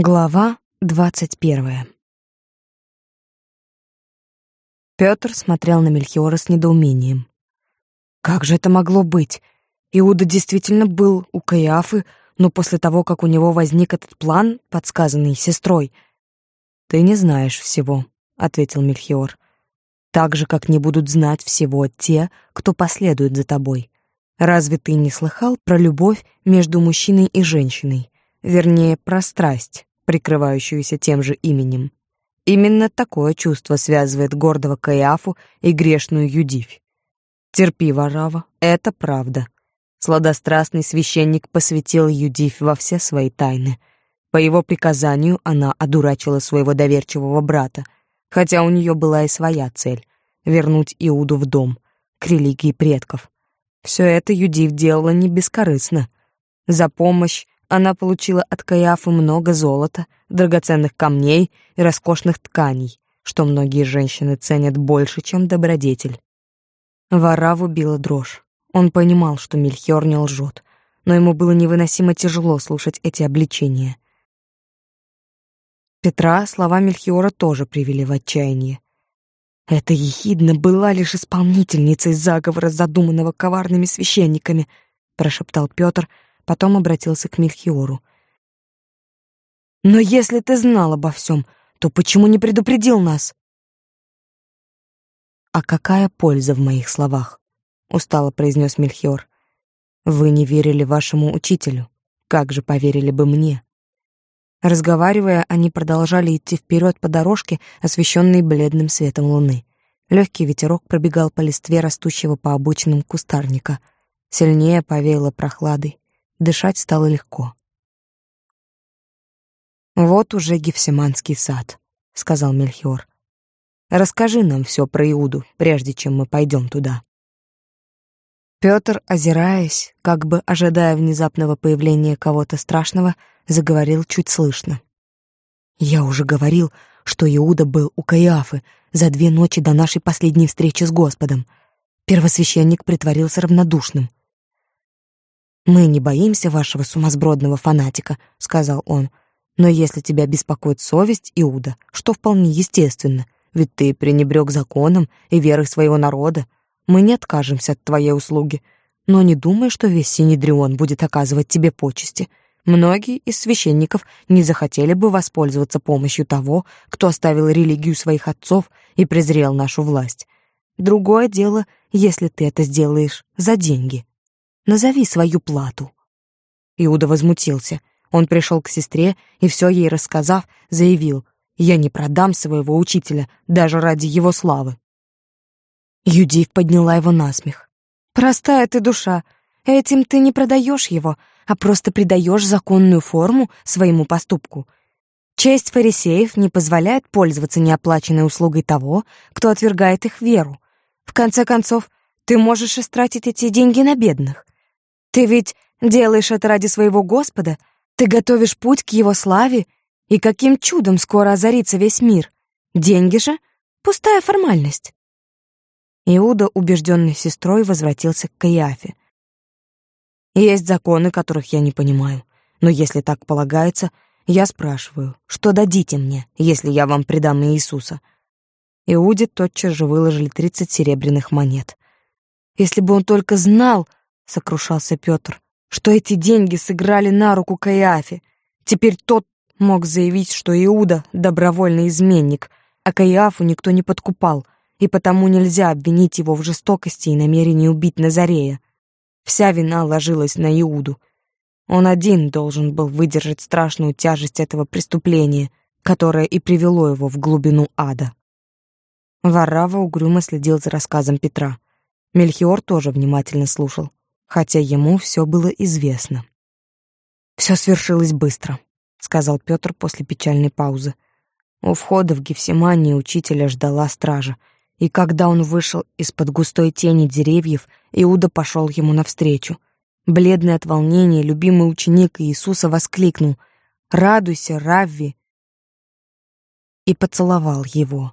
Глава двадцать первая Пётр смотрел на Мельхиора с недоумением. Как же это могло быть? Иуда действительно был у Каиафы, но после того, как у него возник этот план, подсказанный сестрой... «Ты не знаешь всего», — ответил Мельхиор. «Так же, как не будут знать всего те, кто последует за тобой. Разве ты не слыхал про любовь между мужчиной и женщиной? Вернее, про страсть, прикрывающуюся тем же именем. Именно такое чувство связывает гордого Каиафу и грешную Юдивь. Терпи, Варава, это правда. Сладострастный священник посвятил Юдивь во все свои тайны. По его приказанию она одурачила своего доверчивого брата, хотя у нее была и своя цель — вернуть Иуду в дом, к религии предков. Все это Юдив делала не бескорыстно. За помощь она получила от Каиафы много золота, драгоценных камней и роскошных тканей, что многие женщины ценят больше, чем добродетель. Вараву била дрожь. Он понимал, что Мельхиор не лжет, но ему было невыносимо тяжело слушать эти обличения. Петра слова Мельхиора тоже привели в отчаяние. Эта ехидна была лишь исполнительницей заговора, задуманного коварными священниками, прошептал Петр, потом обратился к Мельхиору. «Но если ты знал обо всем, то почему не предупредил нас?» «А какая польза в моих словах?» — устало произнес Мельхиор. «Вы не верили вашему учителю. Как же поверили бы мне?» Разговаривая, они продолжали идти вперед по дорожке, освещенной бледным светом луны. Легкий ветерок пробегал по листве растущего по обочинам кустарника. Сильнее повеяло прохладой. Дышать стало легко. «Вот уже Гефсиманский сад», — сказал Мельхиор. «Расскажи нам все про Иуду, прежде чем мы пойдем туда». Петр, озираясь, как бы ожидая внезапного появления кого-то страшного, заговорил чуть слышно. «Я уже говорил, что Иуда был у Каиафы за две ночи до нашей последней встречи с Господом. Первосвященник притворился равнодушным. «Мы не боимся вашего сумасбродного фанатика», — сказал он. «Но если тебя беспокоит совесть, Иуда, что вполне естественно, ведь ты пренебрег законом и верой своего народа, мы не откажемся от твоей услуги. Но не думай, что весь Синедрион будет оказывать тебе почести. Многие из священников не захотели бы воспользоваться помощью того, кто оставил религию своих отцов и презрел нашу власть. Другое дело, если ты это сделаешь за деньги. Назови свою плату». Иуда возмутился. Он пришел к сестре и все ей рассказав, заявил, «Я не продам своего учителя даже ради его славы». Юдив подняла его на смех. «Простая ты душа. Этим ты не продаешь его, а просто придаешь законную форму своему поступку. Честь фарисеев не позволяет пользоваться неоплаченной услугой того, кто отвергает их веру. В конце концов, ты можешь истратить эти деньги на бедных. Ты ведь делаешь это ради своего Господа, ты готовишь путь к его славе, и каким чудом скоро озарится весь мир. Деньги же — пустая формальность. Иуда, убежденный сестрой, возвратился к Каиафе. Есть законы, которых я не понимаю, но если так полагается, я спрашиваю, что дадите мне, если я вам предам Иисуса? Иуде тотчас же выложили тридцать серебряных монет. Если бы он только знал, сокрушался Петр, что эти деньги сыграли на руку Каиафе. Теперь тот мог заявить, что Иуда — добровольный изменник, а Каиафу никто не подкупал, и потому нельзя обвинить его в жестокости и намерении убить Назарея. Вся вина ложилась на Иуду. Он один должен был выдержать страшную тяжесть этого преступления, которое и привело его в глубину ада. Варава угрюмо следил за рассказом Петра. Мельхиор тоже внимательно слушал хотя ему все было известно. Все свершилось быстро, сказал Петр после печальной паузы. У входа в Гефсимании учителя ждала стража, и когда он вышел из-под густой тени деревьев, Иуда пошел ему навстречу. Бледный от волнения, любимый ученик Иисуса воскликнул «Радуйся, Равви!» и поцеловал его.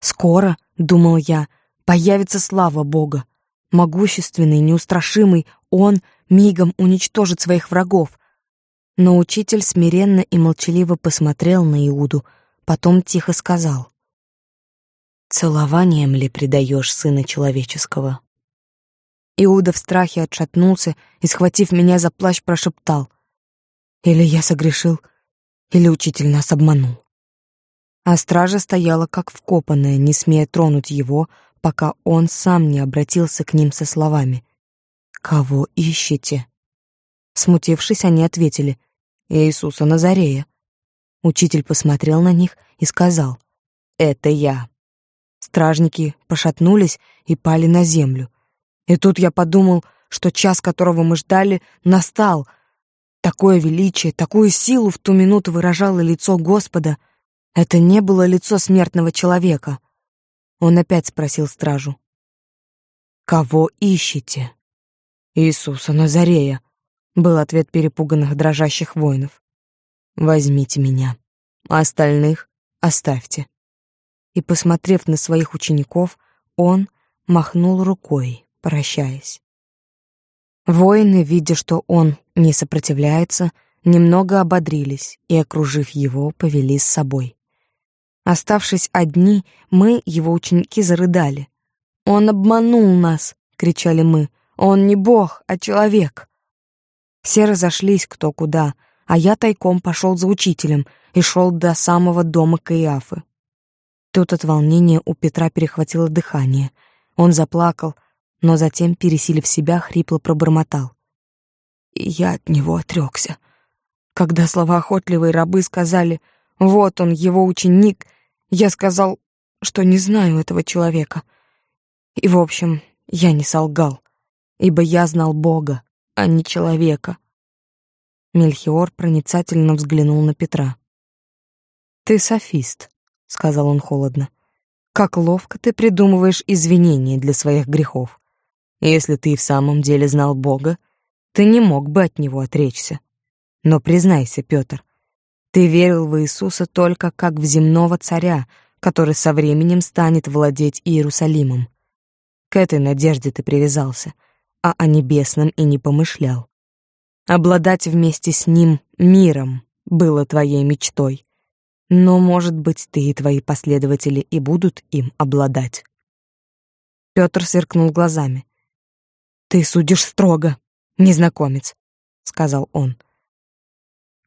«Скоро, — думал я, — появится слава Бога, Могущественный, неустрашимый, он мигом уничтожит своих врагов. Но учитель смиренно и молчаливо посмотрел на Иуду, потом тихо сказал. «Целованием ли предаешь сына человеческого?» Иуда в страхе отшатнулся и, схватив меня за плащ, прошептал. «Или я согрешил, или учитель нас обманул». А стража стояла как вкопанная, не смея тронуть его, пока он сам не обратился к ним со словами. «Кого ищете?» Смутившись, они ответили. Иисуса Назарея. Учитель посмотрел на них и сказал, «Это я». Стражники пошатнулись и пали на землю. И тут я подумал, что час, которого мы ждали, настал. Такое величие, такую силу в ту минуту выражало лицо Господа. Это не было лицо смертного человека. Он опять спросил стражу. «Кого ищете?» «Иисуса Назарея», был ответ перепуганных дрожащих воинов. Возьмите меня, а остальных оставьте. И посмотрев на своих учеников, он махнул рукой, прощаясь. Воины, видя, что он не сопротивляется, немного ободрились и, окружив его, повели с собой. Оставшись одни, мы, его ученики, зарыдали. «Он обманул нас!» — кричали мы. «Он не бог, а человек!» Все разошлись кто куда, а я тайком пошел за учителем и шел до самого дома Каиафы. Тут от волнения у Петра перехватило дыхание. Он заплакал, но затем, пересилив себя, хрипло пробормотал. И я от него отрекся. Когда слова охотливой рабы сказали «Вот он, его ученик», я сказал, что не знаю этого человека. И, в общем, я не солгал, ибо я знал Бога, а не человека. Мельхиор проницательно взглянул на Петра. «Ты софист», — сказал он холодно. «Как ловко ты придумываешь извинения для своих грехов. Если ты в самом деле знал Бога, ты не мог бы от Него отречься. Но признайся, Петр, ты верил в Иисуса только как в земного царя, который со временем станет владеть Иерусалимом. К этой надежде ты привязался — а о небесном и не помышлял. Обладать вместе с ним миром было твоей мечтой. Но, может быть, ты и твои последователи и будут им обладать. Петр сверкнул глазами. «Ты судишь строго, незнакомец», — сказал он.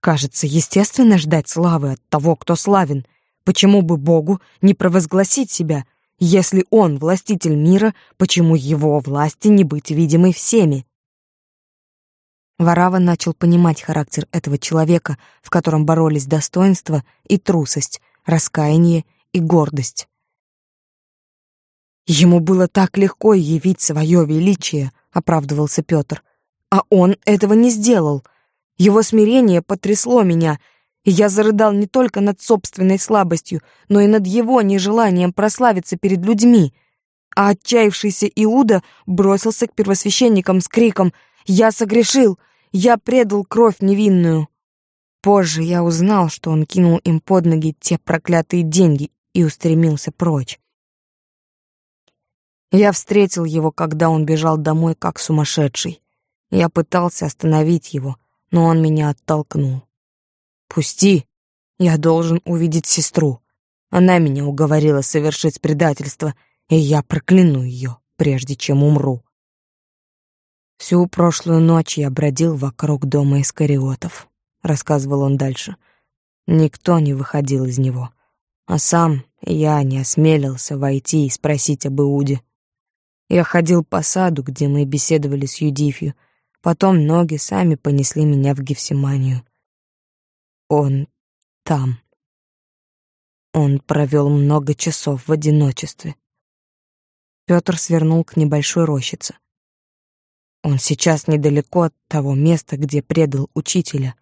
«Кажется, естественно ждать славы от того, кто славен. Почему бы Богу не провозгласить себя если он властитель мира, почему его власти не быть видимой всеми? Варава начал понимать характер этого человека, в котором боролись достоинство и трусость, раскаяние и гордость. Ему было так легко явить свое величие, оправдывался Петр, а он этого не сделал. Его смирение потрясло меня, и я зарыдал не только над собственной слабостью, но и над его нежеланием прославиться перед людьми. А отчаявшийся Иуда бросился к первосвященникам с криком «Я согрешил! Я предал кровь невинную!» Позже я узнал, что он кинул им под ноги те проклятые деньги и устремился прочь. Я встретил его, когда он бежал домой как сумасшедший. Я пытался остановить его, но он меня оттолкнул. «Пусти! Я должен увидеть сестру. Она меня уговорила совершить предательство, и я прокляну ее, прежде чем умру». «Всю прошлую ночь я бродил вокруг дома Искариотов», — рассказывал он дальше. «Никто не выходил из него, а сам я не осмелился войти и спросить об Иуде. Я ходил по саду, где мы беседовали с Юдифью, потом ноги сами понесли меня в Гефсиманию. Он там. Он провел много часов в одиночестве. Петр свернул к небольшой рощице. Он сейчас недалеко от того места, где предал учителя.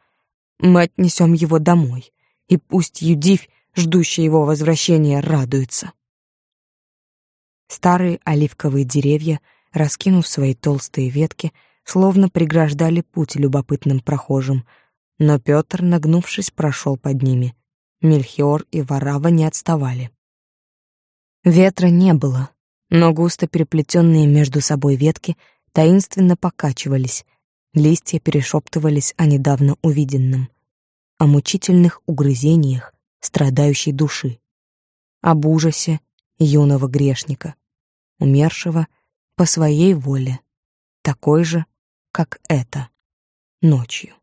Мы отнесем его домой, и пусть Юдивь, ждущая его возвращения, радуется. Старые оливковые деревья, раскинув свои толстые ветки, словно преграждали путь любопытным прохожим — но Петр, нагнувшись, прошел под ними. Мельхиор и Варава не отставали. Ветра не было, но густо переплетенные между собой ветки таинственно покачивались, Листья перешептывались о недавно увиденном, о мучительных угрызениях страдающей души, об ужасе юного грешника, умершего по своей воле, такой же, как это, ночью.